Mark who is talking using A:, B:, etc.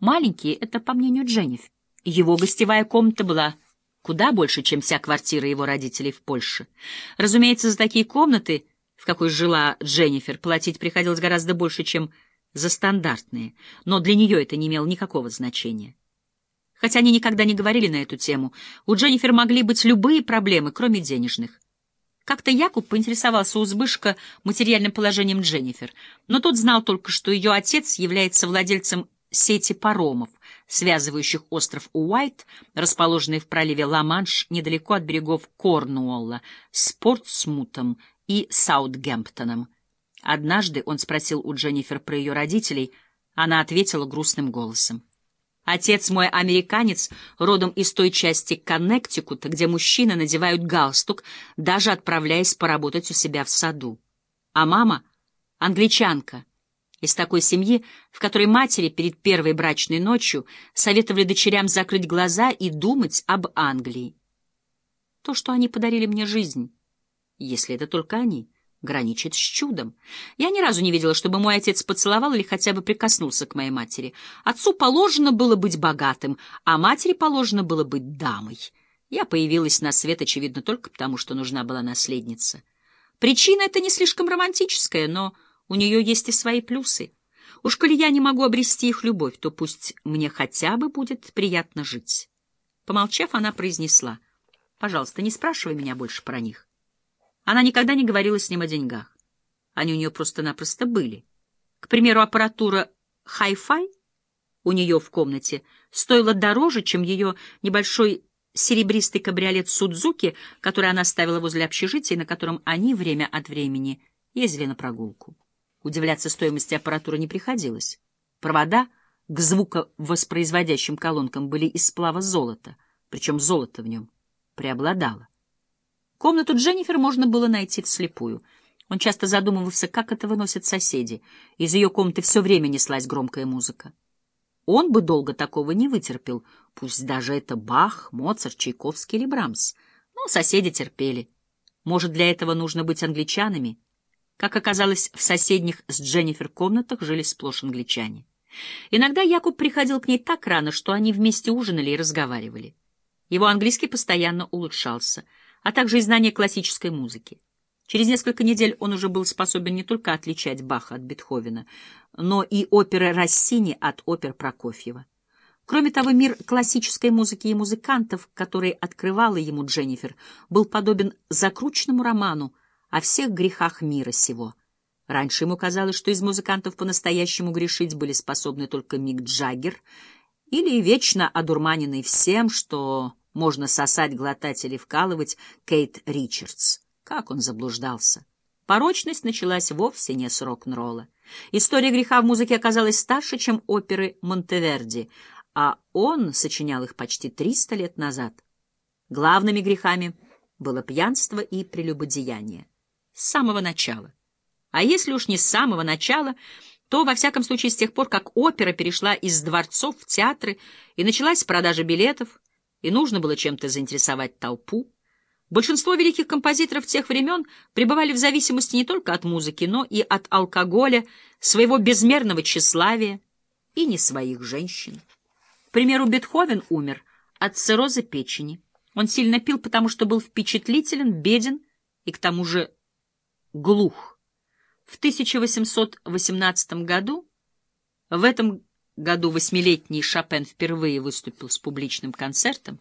A: Маленький — это по мнению Дженниф. Его гостевая комната была куда больше, чем вся квартира его родителей в Польше. Разумеется, за такие комнаты, в какой жила Дженнифер, платить приходилось гораздо больше, чем за стандартные, но для нее это не имело никакого значения. Хотя они никогда не говорили на эту тему, у Дженнифер могли быть любые проблемы, кроме денежных. Как-то Якуб поинтересовался у Збышка материальным положением Дженнифер, но тот знал только, что ее отец является владельцем сети паромов, связывающих остров Уайт, расположенный в проливе Ла-Манш недалеко от берегов Корнуолла, с Портсмутом и Саутгемптоном. Однажды он спросил у Дженнифер про ее родителей, она ответила грустным голосом. Отец мой американец, родом из той части Коннектикута, где мужчины надевают галстук, даже отправляясь поработать у себя в саду. А мама — англичанка, из такой семьи, в которой матери перед первой брачной ночью советовали дочерям закрыть глаза и думать об Англии. То, что они подарили мне жизнь, если это только они, граничит с чудом. Я ни разу не видела, чтобы мой отец поцеловал или хотя бы прикоснулся к моей матери. Отцу положено было быть богатым, а матери положено было быть дамой. Я появилась на свет, очевидно, только потому, что нужна была наследница. Причина эта не слишком романтическая, но у нее есть и свои плюсы. Уж коли я не могу обрести их любовь, то пусть мне хотя бы будет приятно жить. Помолчав, она произнесла, «Пожалуйста, не спрашивай меня больше про них». Она никогда не говорила с ним о деньгах. Они у нее просто-напросто были. К примеру, аппаратура Hi-Fi у нее в комнате стоила дороже, чем ее небольшой серебристый кабриолет Судзуки, который она ставила возле общежития, на котором они время от времени ездили на прогулку. Удивляться стоимости аппаратуры не приходилось. Провода к звуковоспроизводящим колонкам были из сплава золота, причем золото в нем преобладало. Комнату Дженнифер можно было найти вслепую. Он часто задумывался, как это выносят соседи. Из ее комнаты все время неслась громкая музыка. Он бы долго такого не вытерпел, пусть даже это Бах, Моцарт, Чайковский или Брамс. Но соседи терпели. Может, для этого нужно быть англичанами — как оказалось, в соседних с Дженнифер комнатах жили сплошь англичане. Иногда Якуб приходил к ней так рано, что они вместе ужинали и разговаривали. Его английский постоянно улучшался, а также и знание классической музыки. Через несколько недель он уже был способен не только отличать Баха от Бетховена, но и оперы Россини от опер Прокофьева. Кроме того, мир классической музыки и музыкантов, который открывала ему Дженнифер, был подобен закрученному роману, о всех грехах мира сего. Раньше ему казалось, что из музыкантов по-настоящему грешить были способны только Мик Джаггер или вечно одурманенный всем, что можно сосать, глотать или вкалывать Кейт Ричардс. Как он заблуждался! Порочность началась вовсе не с рок-н-ролла. История греха в музыке оказалась старше, чем оперы Монтеверди, а он сочинял их почти 300 лет назад. Главными грехами было пьянство и прелюбодеяние с самого начала. А если уж не с самого начала, то, во всяком случае, с тех пор, как опера перешла из дворцов в театры и началась продажа билетов, и нужно было чем-то заинтересовать толпу, большинство великих композиторов тех времен пребывали в зависимости не только от музыки, но и от алкоголя, своего безмерного тщеславия и не своих женщин. К примеру, Бетховен умер от цирроза печени. Он сильно пил, потому что был впечатлителен, беден и к тому же глух. В 1818 году, в этом году восьмилетний Шопен впервые выступил с публичным концертом,